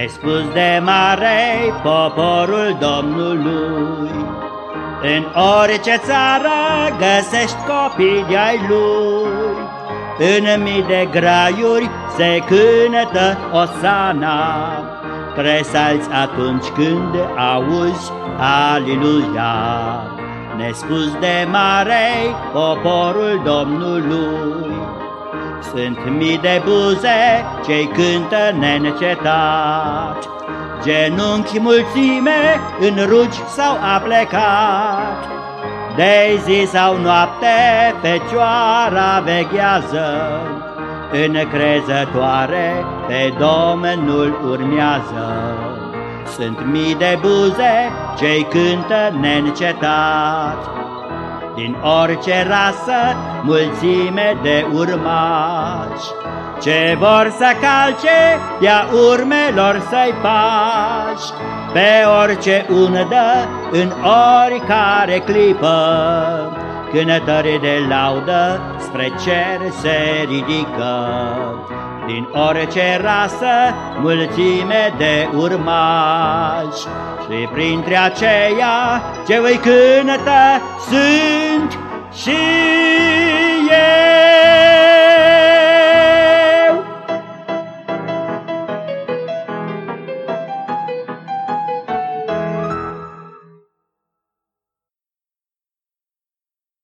Nespus de mare poporul Domnului, În orice țară găsești copii de-ai lui, În mii de graiuri se cânătă Osana, Presalți atunci când auzi Aliluia. Nespus de mare poporul Domnului, sunt mii de buze ce cântă neîncetat, Genunchi mulțime în rugi s-au aplecat. De zi sau noapte fecioara veghează, Încrezătoare pe Domnul urmează. Sunt mii de buze ce cântă neîncetat, din orice rasă, mulțime de urmași, Ce vor să calce de-a urmelor să-i pași, Pe orice undă, în oricare clipă, Cânătări de laudă spre cer se ridică. Din orice rasă, mulțime de urmași, Și printre aceia ce voi cânătă sunt și ei.